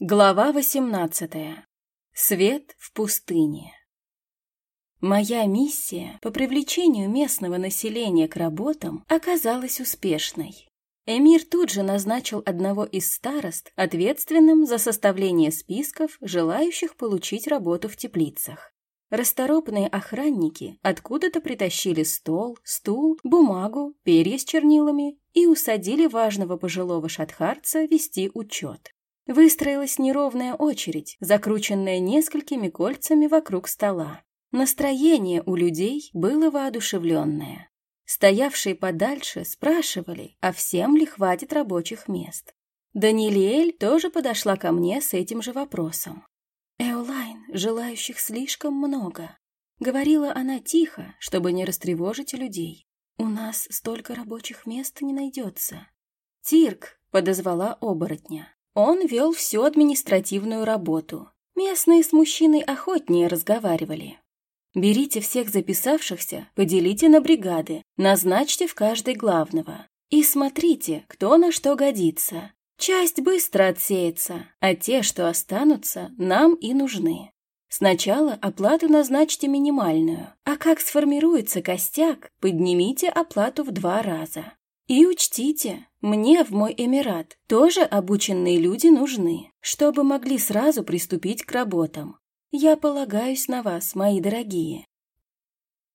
Глава 18. Свет в пустыне. Моя миссия по привлечению местного населения к работам оказалась успешной. Эмир тут же назначил одного из старост ответственным за составление списков желающих получить работу в теплицах. Расторопные охранники откуда-то притащили стол, стул, бумагу, перья с чернилами и усадили важного пожилого шатхарца вести учет. Выстроилась неровная очередь, закрученная несколькими кольцами вокруг стола. Настроение у людей было воодушевленное. Стоявшие подальше спрашивали, а всем ли хватит рабочих мест. Даниэль тоже подошла ко мне с этим же вопросом. «Эолайн, желающих слишком много», — говорила она тихо, чтобы не растревожить людей. «У нас столько рабочих мест не найдется». «Тирк», — подозвала оборотня. Он вел всю административную работу. Местные с мужчиной охотнее разговаривали. Берите всех записавшихся, поделите на бригады, назначьте в каждой главного. И смотрите, кто на что годится. Часть быстро отсеется, а те, что останутся, нам и нужны. Сначала оплату назначьте минимальную, а как сформируется костяк, поднимите оплату в два раза. И учтите, мне в мой Эмират тоже обученные люди нужны, чтобы могли сразу приступить к работам. Я полагаюсь на вас, мои дорогие.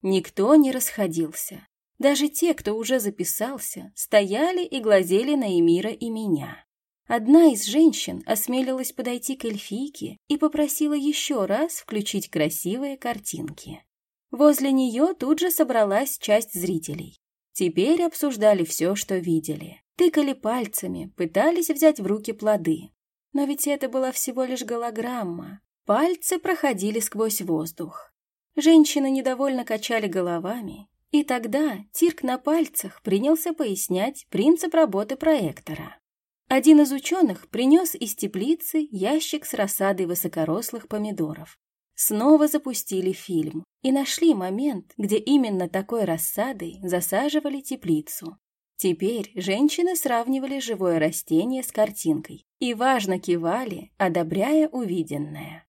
Никто не расходился. Даже те, кто уже записался, стояли и глазели на Эмира и меня. Одна из женщин осмелилась подойти к эльфийке и попросила еще раз включить красивые картинки. Возле нее тут же собралась часть зрителей. Теперь обсуждали все, что видели. Тыкали пальцами, пытались взять в руки плоды. Но ведь это была всего лишь голограмма. Пальцы проходили сквозь воздух. Женщины недовольно качали головами, и тогда Тирк на пальцах принялся пояснять принцип работы проектора. Один из ученых принес из теплицы ящик с рассадой высокорослых помидоров. Снова запустили фильм и нашли момент, где именно такой рассадой засаживали теплицу. Теперь женщины сравнивали живое растение с картинкой и важно кивали, одобряя увиденное.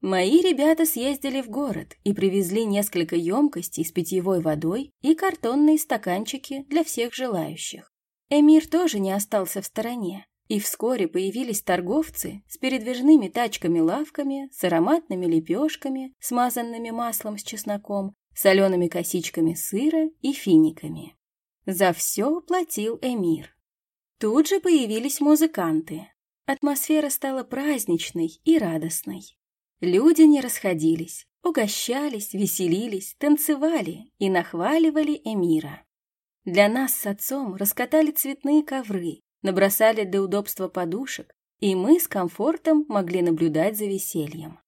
Мои ребята съездили в город и привезли несколько емкостей с питьевой водой и картонные стаканчики для всех желающих. Эмир тоже не остался в стороне. И вскоре появились торговцы с передвижными тачками-лавками, с ароматными лепешками, смазанными маслом с чесноком, солеными косичками сыра и финиками. За все платил Эмир. Тут же появились музыканты. Атмосфера стала праздничной и радостной. Люди не расходились, угощались, веселились, танцевали и нахваливали Эмира. Для нас с отцом раскатали цветные ковры, набросали для удобства подушек, и мы с комфортом могли наблюдать за весельем.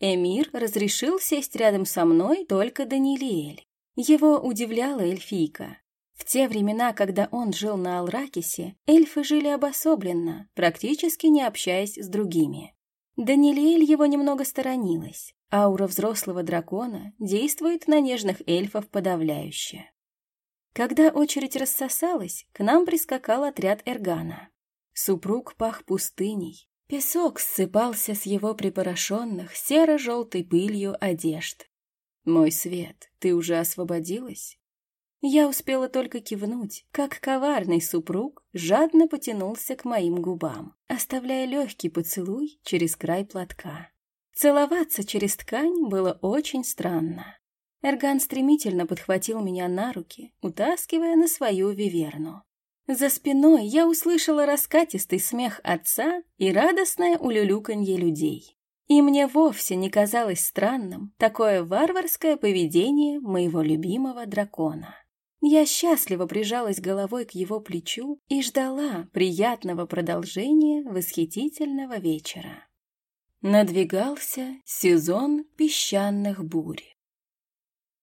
Эмир разрешил сесть рядом со мной только Даниэль. Его удивляла эльфийка. В те времена, когда он жил на Алракисе, эльфы жили обособленно, практически не общаясь с другими. Даниэль его немного сторонилась. Аура взрослого дракона действует на нежных эльфов подавляюще. Когда очередь рассосалась, к нам прискакал отряд Эргана. Супруг пах пустыней. Песок ссыпался с его припорошенных серо-желтой пылью одежд. «Мой свет, ты уже освободилась?» Я успела только кивнуть, как коварный супруг жадно потянулся к моим губам, оставляя легкий поцелуй через край платка. Целоваться через ткань было очень странно. Эрган стремительно подхватил меня на руки, утаскивая на свою виверну. За спиной я услышала раскатистый смех отца и радостное улюлюканье людей. И мне вовсе не казалось странным такое варварское поведение моего любимого дракона. Я счастливо прижалась головой к его плечу и ждала приятного продолжения восхитительного вечера. Надвигался сезон песчаных бурь.